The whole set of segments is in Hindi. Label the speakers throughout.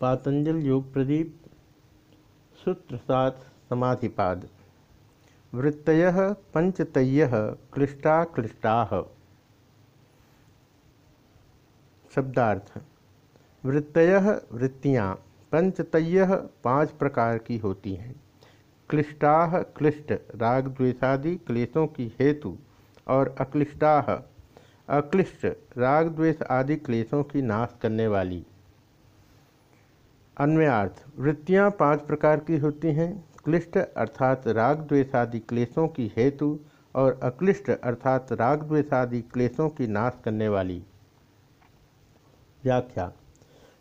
Speaker 1: पातंजल योग प्रदीप, सूत्र सात, समाधिपाद। वृत्तय पंचतय क्लिष्टा क्लिष्टा शब्दार्थ। वृत्तय वृत्तियाँ पंचतय पाँच प्रकार की होती हैं। क्लिष्टा क्लिष्ट राग द्वेषादि क्लेशों की हेतु, और अक्लिष्टा अक्लिष्ट राग द्वेष आदि क्लेशों की नाश करने वाली। अन्वयार्थ, वृत्तियाँ पाँच प्रकार की होती हैं, क्लिष्ट अर्थात राग द्वेषादि क्लेशों की हेतु और अक्लिष्ट अर्थात राग द्वेषादि क्लेशों की नाश करने वाली। व्याख्या,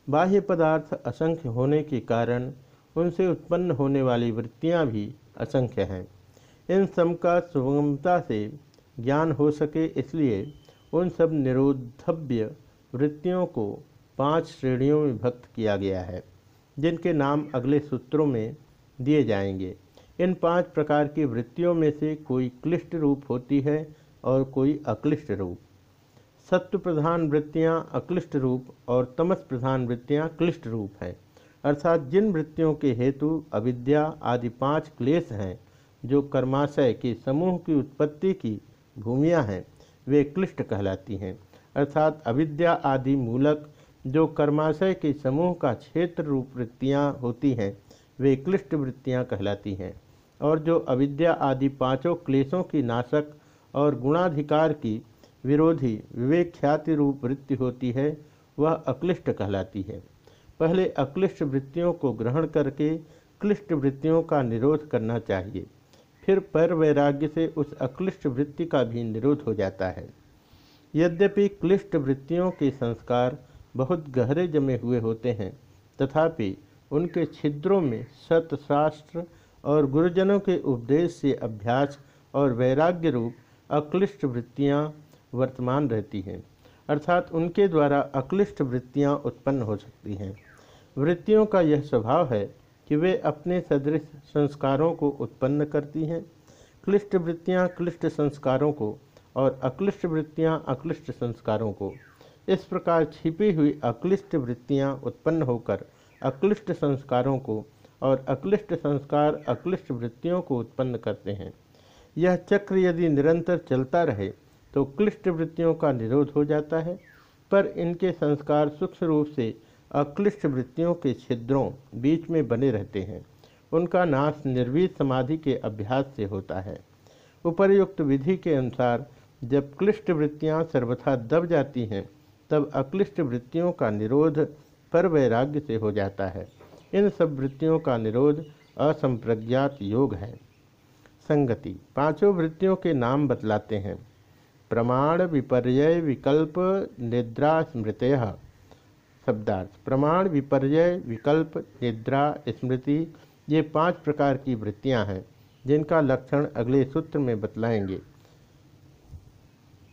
Speaker 1: बाह्य पदार्थ असंख्य होने के कारण उनसे उत्पन्न होने वाली वृत्तियाँ भी असंख्य हैं। इन सब का सुगमता से ज्ञान हो सके इसलिए उन सब निरोधव्य वृत्तियों को पाँच श्रेणियों में भक्त किया गया है। जिनके नाम अगले सूत्रों में दिए जाएँगे। इन पाँच प्रकार की वृत्तियों में से कोई क्लिष्ट रूप होती है और कोई अक्लिष्ट रूप। सत्व प्रधान वृत्तियाँ अक्लिष्ट रूप और तमस प्रधान वृत्तियाँ क्लिष्ट रूप हैं। अर्थात जिन वृत्तियों के हेतु अविद्या आदि पाँच क्लेश हैं, जो कर्माशय के समूह की उत्पत्ति की भूमियाँ हैं, वे क्लिष्ट कहलाती हैं। अर्थात अविद्या आदि मूलक जो कर्माशय के समूह का क्षेत्र रूप वृत्तियाँ होती हैं, वे क्लिष्ट वृत्तियाँ कहलाती हैं। और जो अविद्या आदि पाँचों क्लेशों की नाशक और गुणाधिकार की विरोधी विवेक ख्याति रूप वृत्ति होती है, वह अक्लिष्ट कहलाती है। पहले अक्लिष्ट वृत्तियों को ग्रहण करके क्लिष्ट वृत्तियों का निरोध करना चाहिए, फिर पर वैराग्य से उस अक्लिष्ट वृत्ति का भी निरोध हो जाता है। यद्यपि क्लिष्ट वृत्तियों के संस्कार बहुत गहरे जमे हुए होते हैं। तथापि, उनके छिद्रों में सतशास्त्र और गुरुजनों के उपदेश से अभ्यास और वैराग्य रूप अक्लिष्ट वृत्तियाँ वर्तमान रहती हैं, अर्थात उनके द्वारा अक्लिष्ट वृत्तियाँ उत्पन्न हो सकती हैं। वृत्तियों का यह स्वभाव है कि वे अपने सदृश संस्कारों को उत्पन्न करती हैं। क्लिष्ट वृत्तियाँ क्लिष्ट संस्कारों को और अक्लिष्ट वृत्तियाँ अक्लिष्ट संस्कारों को। इस प्रकार छिपी हुई अक्लिष्ट वृत्तियाँ उत्पन्न होकर अक्लिष्ट संस्कारों को और अक्लिष्ट संस्कार अक्लिष्ट वृत्तियों को उत्पन्न करते हैं। यह चक्र यदि निरंतर चलता रहे तो क्लिष्ट वृत्तियों का निरोध हो जाता है, पर इनके संस्कार सूक्ष्म रूप से अक्लिष्ट वृत्तियों के छिद्रों बीच में बने रहते हैं। उनका नाश निर्वीत समाधि के अभ्यास से होता है। उपर्युक्त विधि के अनुसार, जब क्लिष्ट वृत्तियाँ सर्वथा दब जाती हैं तब अक्लिष्ट वृत्तियों का निरोध पर वैराग्य से हो जाता है। इन सब वृत्तियों का निरोध असंप्रज्ञात योग है। संगति, पाँचों वृत्तियों के नाम बतलाते हैं। प्रमाण विपर्य विकल्प निद्रा स्मृतय शब्दार्थ, प्रमाण विपर्य विकल्प निद्रा स्मृति ये पाँच प्रकार की वृत्तियाँ हैं, जिनका लक्षण अगले सूत्र में बतलाएँगे।